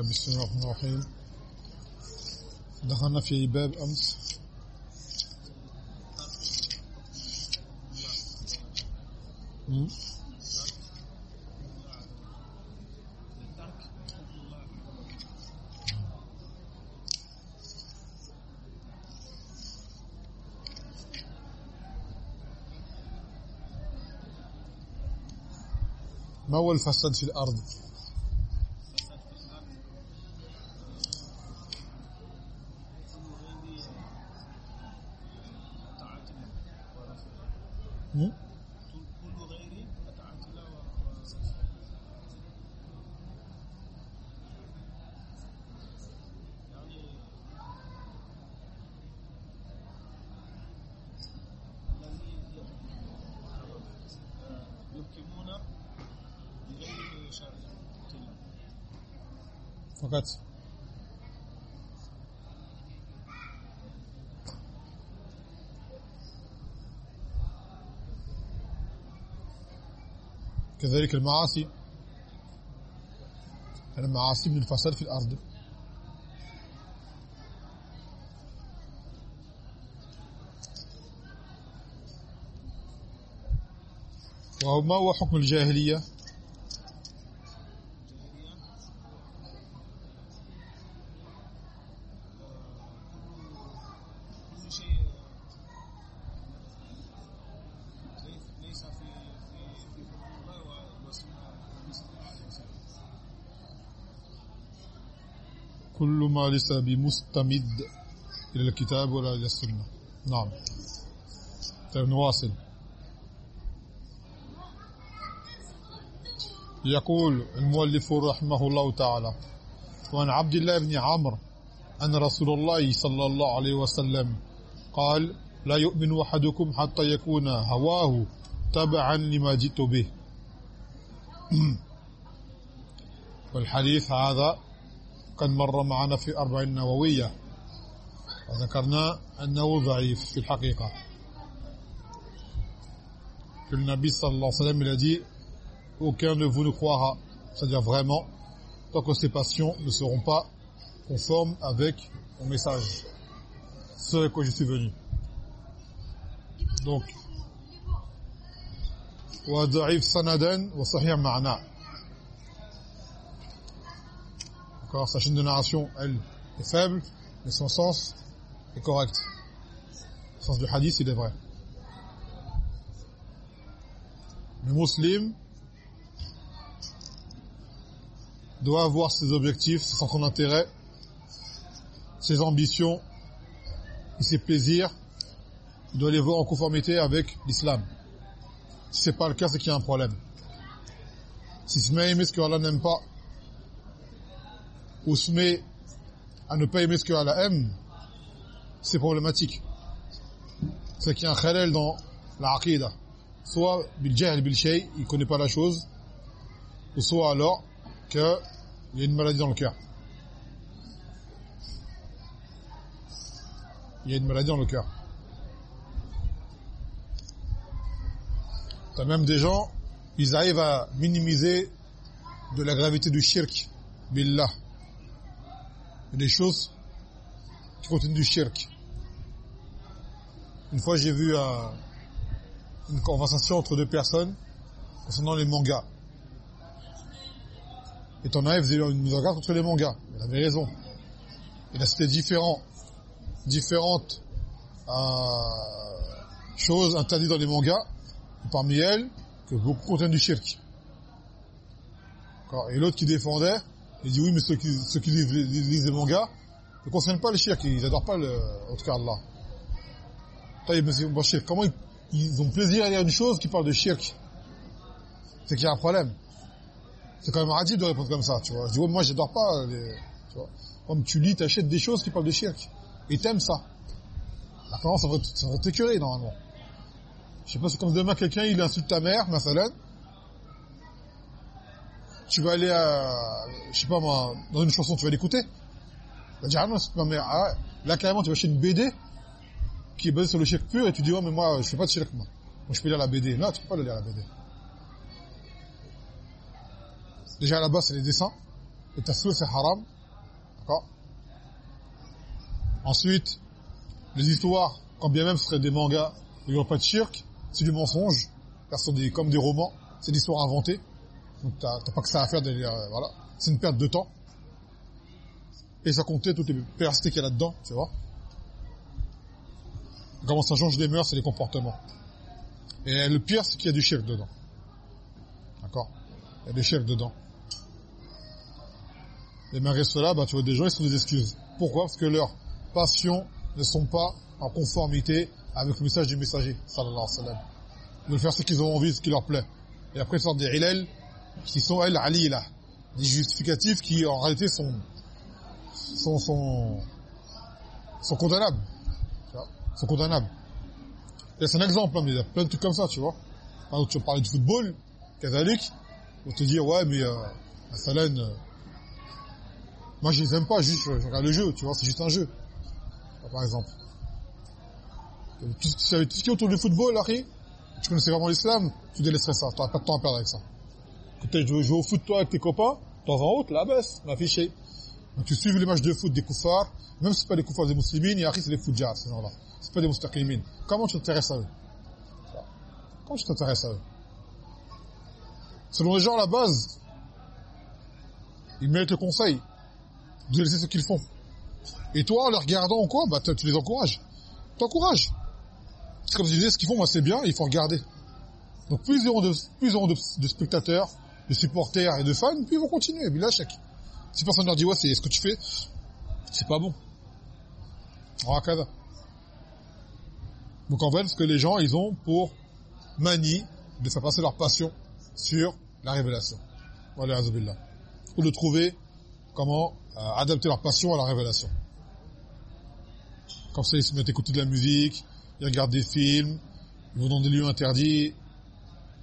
بسم الله الرحمن الرحيم. دخلنا في باب أمس. ما هو الفساد في الأرض مم. كل غير متعتلة يعني الذي يحكمون بغير شرع الله فقط. كذلك المعاصي. المعاصي من الفساد في الأرض. وما هو حكم الجاهلية كل شيء ليس في في في حكم الله وسنة النبي صلى الله عليه وسلم كل ما ليس بمستمد إلى الكتاب ولا إلى السنة. نعم. طيب نواصل. يقول المؤلف رحمه الله تعالى وعن عبد الله بن عمرو أن رسول الله صلى الله عليه وسلم قال لا يؤمن أحدكم حتى يكون هواه تبعا لما جئت به. والحديث هذا قد مر معنا في أربعين نووية وذكرنا أنه ضعيف في الحقيقة que le Nabi sallallahu alayhi wa sallam il a dit aucun de vous ne croira c'est-à-dire vraiment tant que ses passions ne seront pas conformes avec mon message ce avec quoi je suis venu donc وضعيف سندا وصحيح معنى D'accord Sa chaîne de narration, elle, est faible, mais son sens est correct. Le sens du hadith, il est vrai. Le musulman doit avoir ses objectifs, ses centres d'intérêt, ses ambitions et ses plaisirs. Il doit les voir en conformité avec l'islam. Si c'est pas le cas, c'est qu'il y a un problème. Si se met aimer ce que Allah n'aime pas, ou se met à ne pas aimer ce que Allah aime, c'est problématique. C'est qu'il y a un khalal dans la. Soit bil jahl bil shay, il connaît pas la chose, ou soit alors que il y a une maladie dans le cœur. Il y a une maladie dans le cœur. T'as même des gens, ils arrivent à minimiser de la gravité du shirk, billah. Des choses qui contiennent du shirk. Une fois, j'ai vu euh, une conversation entre deux personnes concernant les mangas. Et ton avis faisait une mise en garde contre les mangas. Il avait raison. Il a cité différents, différentes euh, choses interdites dans les mangas. Parmi elles, que beaucoup contiennent du shirk. Et l'autre qui défendait, il dit oui, mais ceux qui, lisent, les mangas ne concernent pas le shirk, ils n'adorent pas le, en tout cas Allah. Taïb, monsieur Bachir, comment ils, ont plaisir à lire une chose qui parle de shirk? C'est qu'il y a un problème. C'est quand même radis de répondre comme ça, tu vois. Je dis, ouais, moi, j'adore pas les, tu vois. Comme tu lis, t'achètes des choses qui parlent de shirk. Et t'aimes ça. Comment ça va, ça va t'écœurer, normalement. Je sais pas, c'est comme demain, quelqu'un, il insulte ta mère, ma Tu vas aller à, je sais pas moi, dans une chanson, tu vas l'écouter. Dire, ah non, là, carrément, tu vas acheter une BD qui est basée sur le shirk pur et tu dis, ouais, mais moi, je fais pas de shirk, moi. Moi, je peux lire la BD. Là, tu peux pas lire la BD. Déjà, à la base, c'est les dessins. et taswir c'est haram. D'accord? Ensuite, les histoires, quand bien même ce seraient des mangas, il n'y aura pas de shirk, c'est du mensonge, car ce des, comme des romans, c'est des histoires inventées. Donc t'as pas que ça à faire de euh, voilà. C'est une perte de temps. Et ça comptait toutes les perversités qu'il y a là-dedans, tu vois. Comment ça change les mœurs et les comportements. Et le pire, c'est qu'il y a du shirk dedans. D'accord? Il y a des shirk dedans. Et malgré cela, bah, tu vois des gens, ils sont des excuses. Pourquoi? Parce que leurs passions ne sont pas en conformité avec le message du messager, sallallahu alayhi wa sallam. Veulent faire ce qu'ils ont envie, ce qui leur plaît. Et après, ils sortent des ilal qui sont, elles, là, Des justificatifs qui, en réalité, sont, sont, sont, sont condamnables. Sont condamnables. C'est un exemple, hein, mais il y a plein de trucs comme ça, tu vois. Par exemple, tu vas parler de football, Kazalik, on te dire, ouais, mais, euh, Salan, euh, moi, je les aime pas, juste, je, regarde le jeu, tu vois, c'est juste un jeu. Par exemple. Savais tout ce qui est autour du football, Harry, tu connaissais vraiment l'islam, tu délaisserais ça, tu n'auras pas de temps à perdre avec ça. Quand tu joues au foot, toi, avec tes copains, temps en haut, la baisse. Donc tu suives les matchs de foot des koufars, même si c'est pas des koufars des musulmans, Harry, c'est des foudjars, ces gens-là. C'est pas des mustaqimines. Comment tu t'intéresses à eux? Comment tu t'intéresses à eux? Selon les gens, à la base, ils méritent le conseil de laisser ce qu'ils font. Et toi, en les regardant ou quoi, bah, tu les encourages. T'encourages. C'est comme si disais, ce qu'ils font, moi, c'est bien, il faut regarder. Donc, plus ils auront de, plus ils auront de, spectateurs, de supporters et de fans, plus ils vont continuer. là, chèque. Si personne leur dit, ouais, c'est ce que tu fais, c'est pas bon. Donc, en fait, ce que les gens, ils ont pour manie de faire passer leur passion sur la révélation. Voilà, Ou de trouver comment euh, adapter leur passion à la révélation. Comme ça, ils se mettent à écouter de la musique, ils regardent des films, ils vont dans des lieux interdits,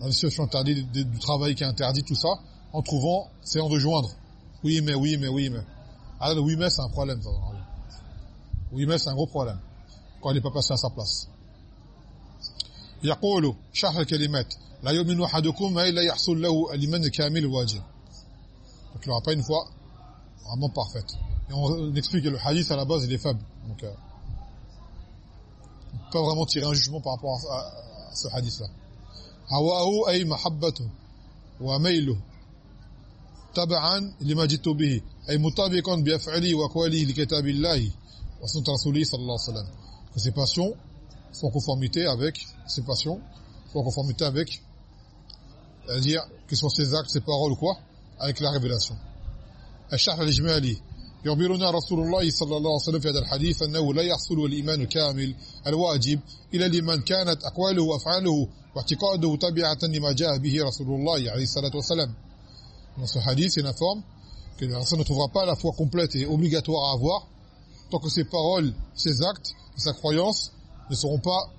dans des situations interdites, du travail qui est interdit, tout ça, en trouvant, c'est en de joindre. Oui, mais, oui, mais, oui, mais. Ah, le oui, mais, c'est un problème, ça. Oui, mais, c'est un gros problème. Quand il n'est pas passé à sa place. يقول شرح الكلمات لا يؤمن أحدكم إلا يحصل له الإيمان الكامل الواجب donc il n'y aura pas une foi vraiment parfaite et on explique que le hadith à la base il est faible donc euh, pas vraiment tirer un jugement par rapport à, à ce hadith-là. هواه أي محبته وميله تبعا لما جئت به أي مطابقا بأفعاله وأقواله لكتاب الله وسنة رسوله صلى الله عليه وسلم. Que ses passions sont conformité avec ses passions sont conformité avec c'est-à-dire que ce soit ses actes, ses paroles quoi? Avec la révélation. الشرح الإجمالي. يخبرنا رسول الله صلى الله عليه وسلم في هذا الحديث أنه لا يحصل الإيمان الكامل الواجب إلى لمن كانت أقواله وأفعاله واعتقاده تبعة لما جاء به رسول الله عليه الصلاة والسلام Dans ce hadith, il informe que la personne ne trouvera pas la foi complète et obligatoire à avoir tant que ses paroles, ses actes et sa croyance ne seront pas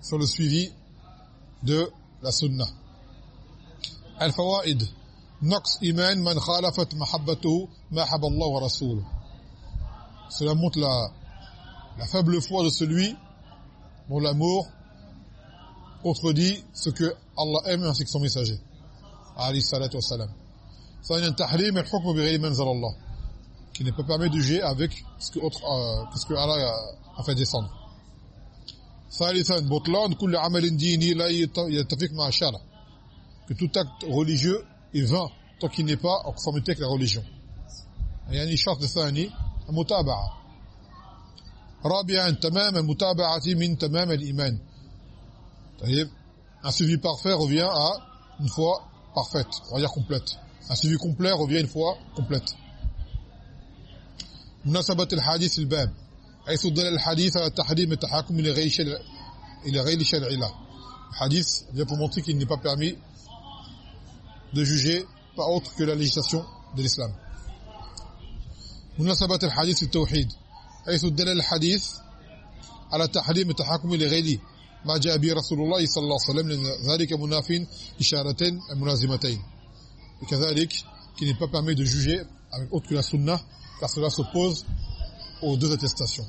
sur le suivi de la sunna. Al-Fawaid نقص إيمان من خالفت محبته ما حب الله ورسوله cela montre la la faible foi de celui dont l'amour contredit ce que Allah aime ainsi que son messager alayhi salatu wassalam ثانيا تحريم الحكم بغير من انزل الله qui ne peut pas permettre de juger avec ce que autre euh, ce que Allah a fait descendre ثالثا بطلان كل عمل ديني لا يتفق مع الشرع que tout acte religieux est vain tant qu'il n'est pas en conformité avec la religion. يعني الشرط الثاني المتابعة رابعا تمام المتابعة من تمام الإيمان طيب un suivi parfait revient à une foi parfaite on va dire complète un suivi complet revient à une foi complète مناسبة الحديث الباب حيث دل الحديث على تحريم التحاكم إلى غير شرع إلى غير شرع الله le hadith vient pour montrer qu'il n'est pas permis de juger pas autre que la législation de l'islam. مناسبة الحديث التوحيد حيث دل الحديث على تحريم التحكم لغيره ما جاء به رسول الله صلى الله عليه وسلم ذلك مناف إشارتين الملازمتين وكذلك qu'il n'est pas permis de juger avec autre que la sunna car cela s'oppose aux deux attestations.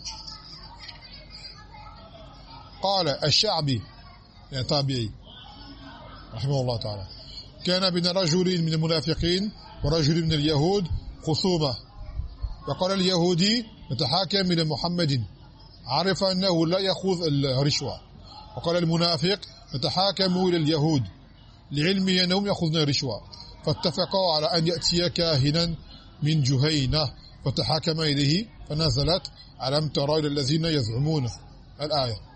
قال الشعبي يعني تابعي رحمه الله تعالى كان بين رجل من المنافقين ورجل من اليهود خصومة. فقال اليهودي نتحاكم إلى محمد عرف أنه لا يأخذ الرشوة. وقال المنافق نتحاكم إلى اليهود لعلمي أنهم يأخذون الرشوة فاتفقوا على أن يأتي كاهنا من جهينة فتحاكم إليه فنزلت ألم ترى إلى الذين يزعمون الآية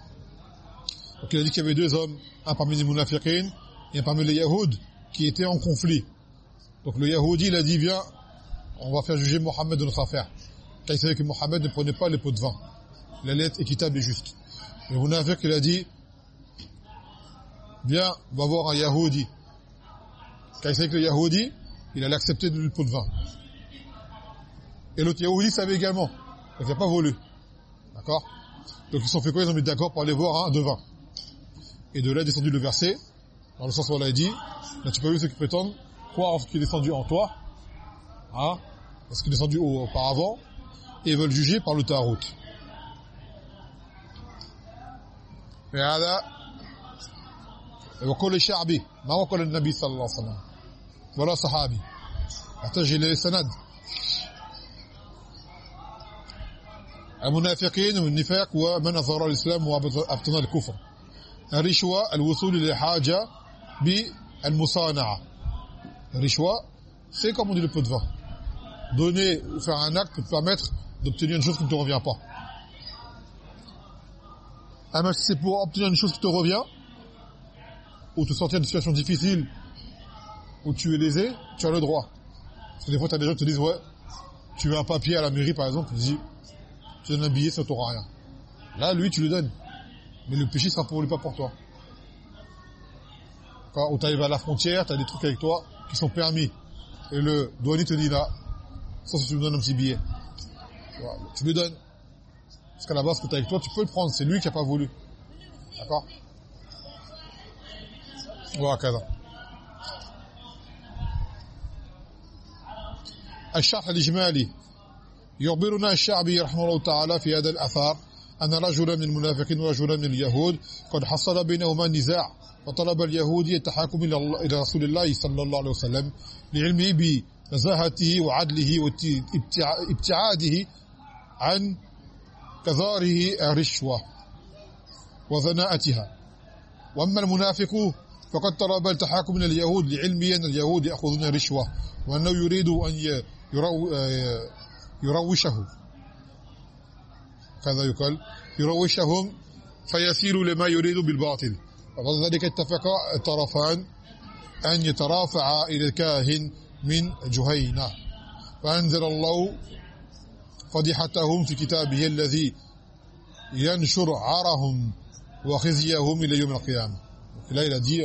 Donc il a dit qu'il y parmi les munafiqin et parmi les yahoud qui étaient en conflit. Donc le yahoudi il a dit viens, on va faire juger Mohammed de notre affaire. Car il savait que Mohammed ne prenait pas les pots de vin. Il allait être équitable et juste. Le munafiq il a dit viens, va voir un Yahoudi. Quand il savait que le Yahoudi, il allait accepter de l'huile pour le vin. Et l'autre Yahoudi savait également. Il n'a pas voulu. D'accord? Donc ils sont fait quoi? Ils ont mis d'accord pour aller voir un devin. Et de là est descendu le verset, dans le sens où on l'a dit, n'as-tu pas vu ceux qui prétendent croire en ce qui est descendu en toi? Hein? Parce qu'il est descendu auparavant, et veulent juger par le tarot. Et là, وكل شعبي ما وكل النبي صلى الله عليه وسلم ولا صحابي يحتاج إلى سند المنافقين والنفاق ومن اظهر الاسلام وابطن الكفر الرشوه الوصول إلى حاجة بالمصانعه الرشوه c'est comme on dit le pot de vin donner ou faire un acte peut permettre d'obtenir une chose qui ne te revient pas ah mais c'est pour obtenir une chose qui te revient ou te sortir d'une situation difficile où tu es lésé tu as le droit. Parce que des fois tu as des gens qui te disent ouais tu veux un papier à la mairie par exemple tu dis tu donnes un billet ça t'aura rien. Là lui tu le donnes. Mais le péché sera pour lui pas pour toi. Quand tu arrives à la frontière tu as des trucs avec toi qui sont permis. Et le douanier te dit là sauf si tu me donnes un petit billet. Tu le donnes. Parce qu'à la base, ce que tu as avec toi, tu peux le prendre. C'est lui qui n'a pas voulu. D'accord? وهكذا. الشرح الإجمالي. يخبرنا الشعبي رحمه الله تعالى في هذا الأثار أن رجلا من المنافقين ورجلا من اليهود قد حصل بينهما نزاع وطلب اليهودي التحاكم إلى رسول الله صلى الله عليه وسلم لعلمه بنزاهته وعدله وابتعاده عن كظاره الرشوة وذناءتها وأما المنافق فقد طلب التحاكم من اليهود لعلمه أن اليهود يأخذون الرشوة وأنه يريد أن يرو يروشه. كذا يقال يروشهم فيسير لما يريد بالباطل. وبعد ذلك اتفق الطرفان أن يترافع إلى الكاهن من جهينة. فأنزل الله فضيحتهم في كتابه الذي ينشر عارهم وخزيهم إلى يوم il a dit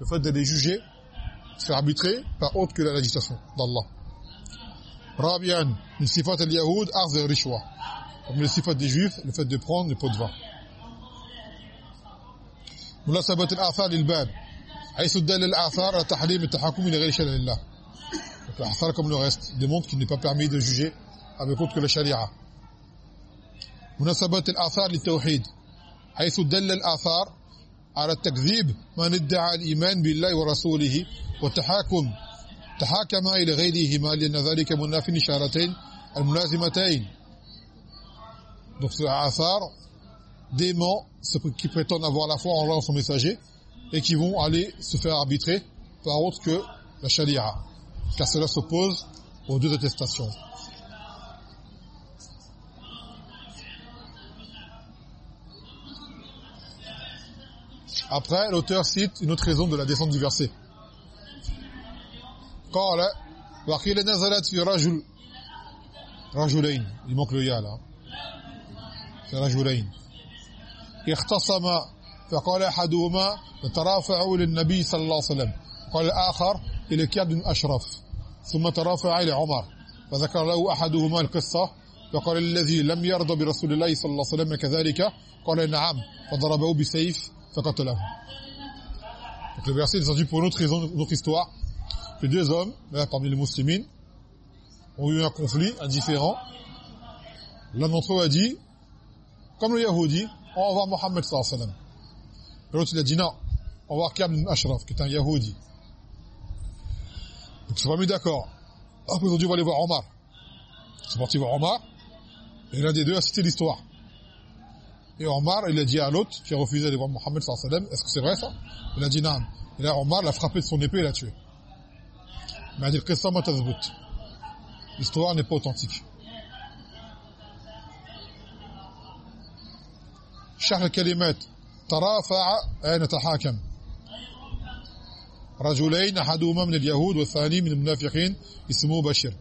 le fait d'aller juger se faire arbitrer par autre que la législation d'Allah رابعا من صفات اليهود اخذ الرشوة comme le sifat des juifs le fait de prendre le pot de vin مناسبة الآثار للباب حيث دل الآثار على تحريم التحكم إلى غير شرع الله الآثار comme le reste démontre qu'il n'est pas permis de juger avec autre que la charia مناسبة الآثار للتوحيد حيث دل الآثار على التكذيب من ادعى الإيمان بالله ورسوله والتحاكم تحاكم إلى غيرهما لأن ذلك مناف الإشارتين الملازمتين donc c'est Athar dément ceux qui prétendent avoir la foi en Allah et son messager et qui vont aller se faire arbitrer par autre que la charia car cela s'oppose aux deux attestations Après, l'auteur cite une autre raison de la descente du verset. قال وقيل نزلت في رجل رجلين il manque le ya là في رجلين اختصم فقال احدهما ترافعوا للنبي صلى الله عليه وسلم قال الاخر الى كعب بن اشرف ثم ترافع الى عمر فذكر له احدهما القصه فقال الذي لم يرضى برسول الله صلى الله عليه وسلم كذلك قال نعم فضربه بسيف donc le verset est descendu pour une autre raison, une autre histoire. Que deux hommes, là, parmi les muslimines, ont eu un conflit, indifférent. L'un d'entre eux a dit, comme le Yahoudi, on va voir Mohammed sallallahu alayhi wa sallam. L'autre il a dit non, on va voir Kab ibn Ashraf, qui est un Yahoudi. Donc ils sont pas mis d'accord. Après ils ont dit on va aller voir Omar. Ils sont partis voir Omar. Et l'un des deux a cité l'histoire. et Omar il a dit à l'autre qui a refusé d'aller voir Mohammed sallallahu alayhi wa sallam est-ce que c'est vrai ça il a dit non et là Omar l'a frappé de son épée et l'a tué mais il a dit qissa ma tazbut l'histoire n'est pas authentique شرح الكلمات ترافع أين تحاكم رجلين أحدهما من اليهود والثاني من المنافقين اسمه بشير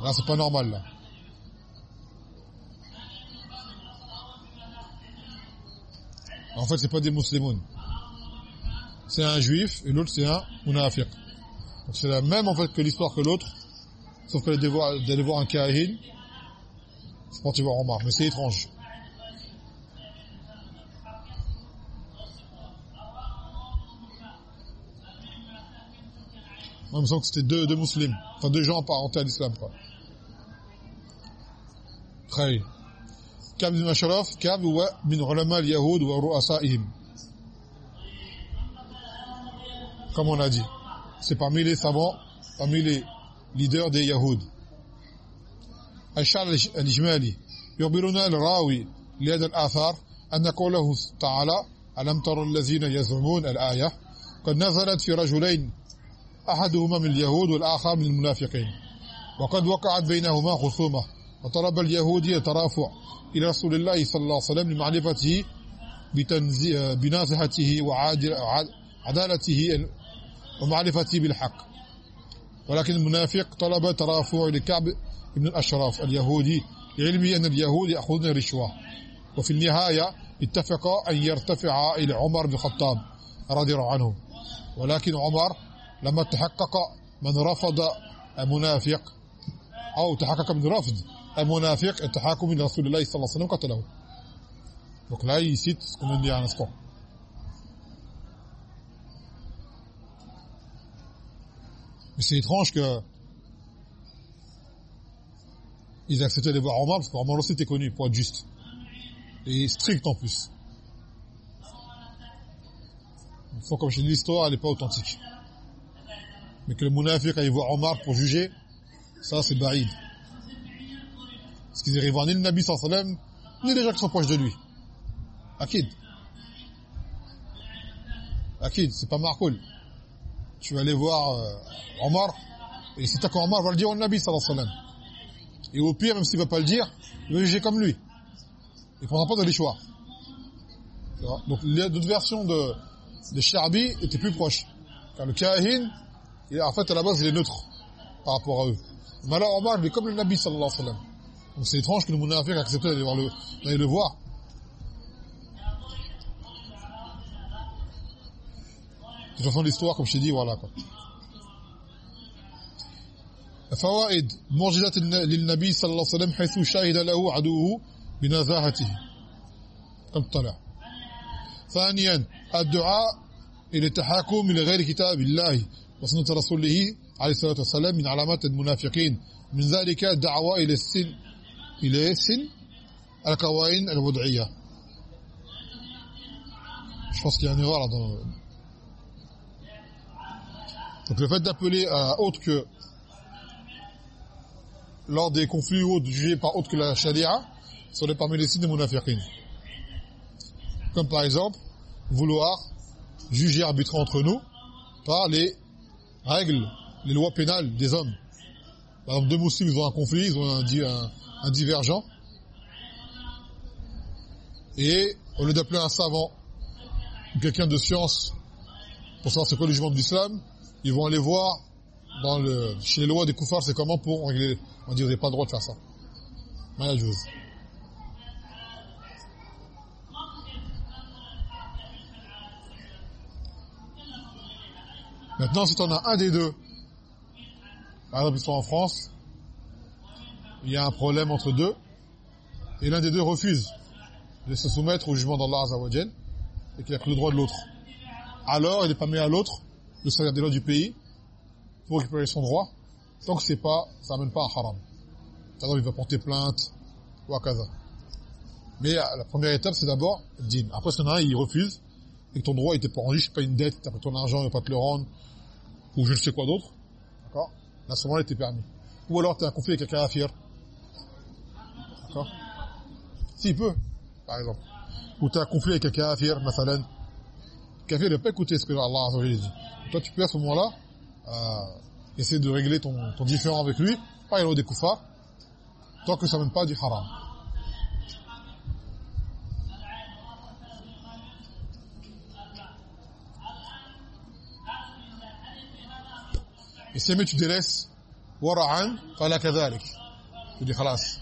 là c'est pas en fait c'est pas des musulmans c'est un juif et l'autre c'est un munafiq donc c'est la même en fait que l'histoire que l'autre sauf que d'aller voir, voir un kahin c'est pour tu voir Omar mais c'est étrange Moi, il me semble que c'était deux, deux musulmans. Enfin, deux gens apparentés à l'islam, quoi. Très. Kab Ashraf, Kab wa min ulama al-Yahoud wa ru'asa'ihim. Comme on a dit. C'est parmi les savants, parmi les leaders des Yahoud. الشعر الإجمالي يخبرنا الراوي لهذا الآثار أن قوله تعالى ألم تر الذين يزعمون الآية قد نزلت في رجلين أحدهما من اليهود والآخر من المنافقين وقد وقعت بينهما خصومة وطلب اليهودي الترافع إلى رسول الله صلى الله عليه وسلم لمعرفته بناصحته وعدالته ومعرفته بالحق. ولكن المنافق طلب ترافع لكعب بن الأشراف اليهودي لعلمه أن اليهود يأخذون الرشوة. وفي النهاية اتفق أن يرتفع إلى عمر بن الخطاب رضي الله عنه. ولكن عمر لما تحقق من رفض المنافق أو تحقق من رفض المنافق التحاكم الى رسول الله صلى الله عليه وسلم قتله donc là il cite ce qu'on vient de dire à l'instant mais c'est étrange que ils acceptaient de voir Omar parce qu'Omar aussi était connu pour être juste et strict en plus il faut comme je dis l'histoire elle n'est pas authentique mais que le munafiq aille voir Omar pour juger, ça c'est barid. Qu'ils n'arrivent ni le Nabi sallam, ni les gens qui sont proches de lui. Akid. Akid, c'est pas Marcoul. Tu vas aller voir euh, Omar, et si t'as Omar va le dire au Nabi sallam. Et au pire, même s'il va pas le dire, il va juger comme lui. Il prendra pas de choix. Donc d'autres versions de, de Sharbi étaient plus proches. Car le Kahin, en fait, à la base, il est neutre par rapport à eux. Mais alors, Omar, il est comme le Nabi, sallallahu alayhi wa sallam. Donc c'est étrange que le munafiq ait accepté d'aller le, d'aller le voir. De toute façon, l'histoire, comme je t'ai dit, voilà, quoi. فوائد معجزات للنبي صلى الله عليه وسلم حيث شهد له عدوه بنزاهته كم طلع ثانيا الدعاء إلى التحاكم إلى غير كتاب الله وسنة رسوله عليه الصلاة والسلام من علامات المنافقين من ذلك دعوة إلى السن إلى السن القوائن الوضعية je pense qu'il y a une erreur dans donc le fait d'appeler à autre que lors des conflits ou autres jugés par autre que la charia sont parmi les signes des munafiqin comme par exemple vouloir juger arbitrer entre nous par les règle les lois pénales des hommes. Par exemple, deux musulmans, ils ont un conflit, ils ont un, un, divergent. Et au lieu d'appeler un savant quelqu'un de science pour savoir c'est quoi le jugement de l'islam, ils vont aller voir dans le, chez les lois des koufars, c'est comment pour régler. On dit, vous n'avez pas le droit de faire ça. Maintenant, si tu en as un des deux, par exemple, ils sont en France, il y a un problème entre deux, et l'un des deux refuse de se soumettre au jugement d'Allah Azzawajal, et qu'il a pris le droit de l'autre. Alors, il n'est pas mis à l'autre de servir des lois du pays pour récupérer son droit, tant que c'est pas, ça amène pas à haram. Alors, il va porter plainte, ou à casa. Mais euh, la première étape, c'est d'abord din. Après, si un il refuse, et que ton droit était pas rendu, je pas une dette, t'as pas ton argent, il va pas te le rendre, ou je ne sais quoi d'autre, d'accord? Là, ce moment-là, il était permis. Ou alors, tu as un conflit avec un kafir, d'accord S'il peut, par exemple. Ou tu as conflit avec un kafir, mathalan. Le kafir, va pas écouter ce que Allah a dit. Toi, tu peux à ce moment-là, euh, essayer de régler ton, ton différend avec lui, pas il des koufars, tant que ça ne mène pas du haram. Et si jamais tu délaisses wara'an fala kadhalik tu dis khalas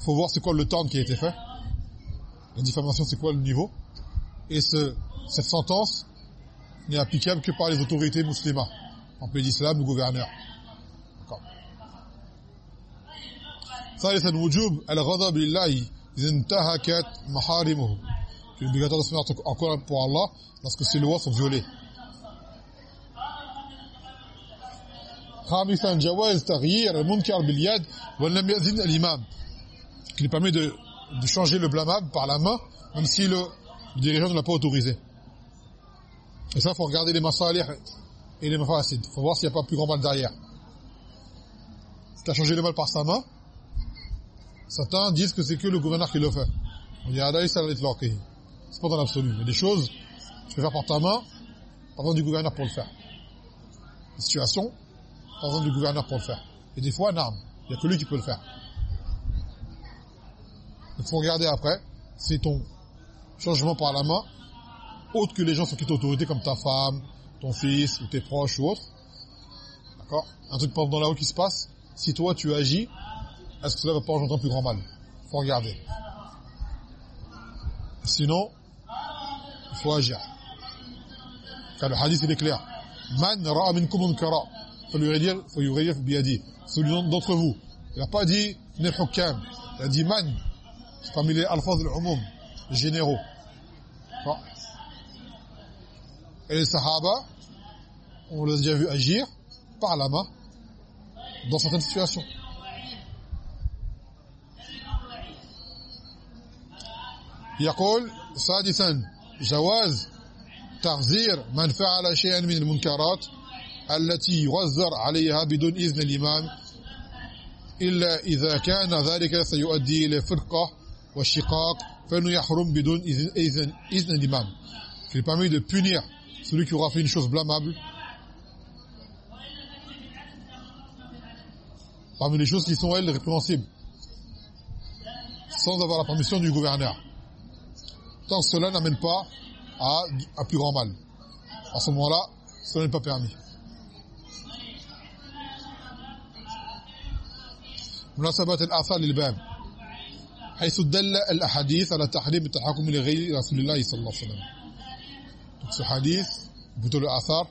faut voir c'est quoi le temps qui a été fait. La diffamation, c'est quoi le niveau Et ce, cette sentence n'est applicable que par les autorités musulmanes, en pays d'islam, le gouverneur. D'accord ثالثا وجوب الغضب لله إذا انتهكت محارمه. C'est obligatoire de se mettre encore pour Allah lorsque ses lois sont violées. خامسا جواز تغيير المنكر باليد ولم يأذن الإمام qui lui permet de, de changer le blâmable par la main même si le, le dirigeant ne l'a pas autorisé. Et ça faut regarder les masalih et les mafasid faut voir s'il n'y a pas plus grand mal derrière. Qui a changé le mal par sa main certains disent que c'est que le gouverneur qui le fait. On dit adaï ça c'est pas dans l'absolu. Il y a des choses tu peux faire par ta main pas besoin du gouverneur pour le faire. Les situations par exemple du gouverneur pour le faire. Et des fois, non, il n'y a que lui qui peut le faire. Il faut regarder après, c'est ton changement par la main, autre que les gens sont qui t'autorité comme ta femme, ton fils, ou tes proches, ou autre. D'accord? Un truc pendant là-haut qui se passe, si toi tu agis, est-ce que cela va pas engendrer un plus grand mal? Faut regarder. Sinon, il faut agir. Car le hadith il est clair. Man ra'a minkum munkara. Faut lui redire, faut lui redire. Celui d'entre vous. Il n'a pas dit, il a dit man. Parmi les alphaz al-umum généraux et les sahaba on les a déjà vu agir par la main dans certaines situations يقول سادسا جواز تغزير من فعل شيئا من المنكرات التي يغزر عليها بدون إذن الإمام إلا إذا كان ذلك سيؤدي إلى فرقة والشقاق فإنه يحرم بدون إذن, إذن, إذن الإمام qui permet de punir celui qui aura fait une chose blâmable parmi les choses qui sont elles répréhensibles sans avoir la permission du gouverneur tant que cela n'amène pas à un plus grand mal à ce moment-là cela n'est pas permis مناسبة الآثار للباب حيث دل الأحاديث على تحريم التحكم لغير رسول الله صلى الله عليه وسلم donc ce hadith plutôt le athar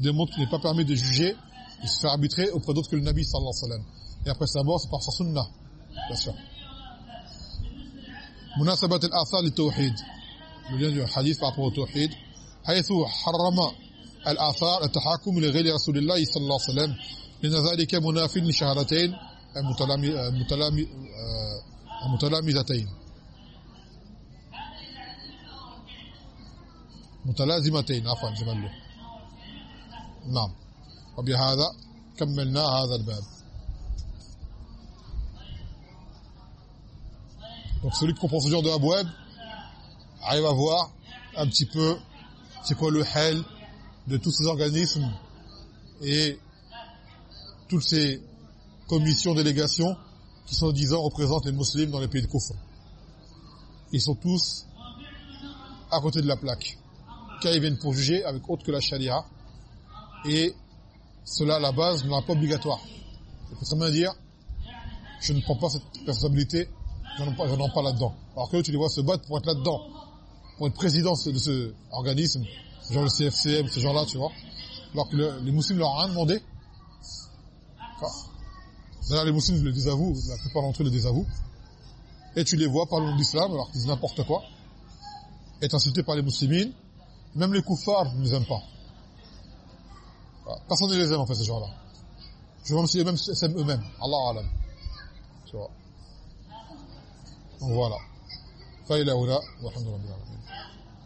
démontre qu'il n'est pas permis de juger et se faire arbitrer auprès d'autres que le Nabi sallallahu alayhi wa sallam et après savoir c'est par sa sunnah bien sûr مناسبة الآثار للتوحيد le lien du hadith par rapport au tawhid حيث حرم الآثار التحاكم لغير رسول الله صلى الله عليه وسلم لأن ذلك منافي لشهادتين متلامذتين متلازمتين عفوا زمن له نعم وبهذا كملنا هذا الباب donc celui qui comprend ce genre de Abweb arrive à voir un petit peu c'est quoi le hell de tous ces organismes et toutes ces commission, délégation qui sont disant représentent les musulmans dans les pays de Kufr. Ils sont tous à côté de la plaque. Car ils viennent pour juger avec autre que la charia. Et cela, à la base, n'est pas obligatoire. Il faut très dire, je ne prends pas cette responsabilité, je n'en pas, pas là-dedans. Alors que tu les vois se battre pour être là-dedans, pour être président de ce organisme, genre le CFCM, ce genre-là, tu vois. Alors que les musulmans leur ont rien demandé. D'ailleurs, les musulmans le désavouent, la plupart d'entre eux le désavouent. Et tu les vois parler d'islam alors qu'ils disent n'importe quoi. Est insulté par les musulmans. Même les koufars ne les aiment pas. Personne ne les aime en fait ces gens-là. Je vois si même s'aiment eux-mêmes. Allah alam. Tu vois. Donc voilà. Faïla oula.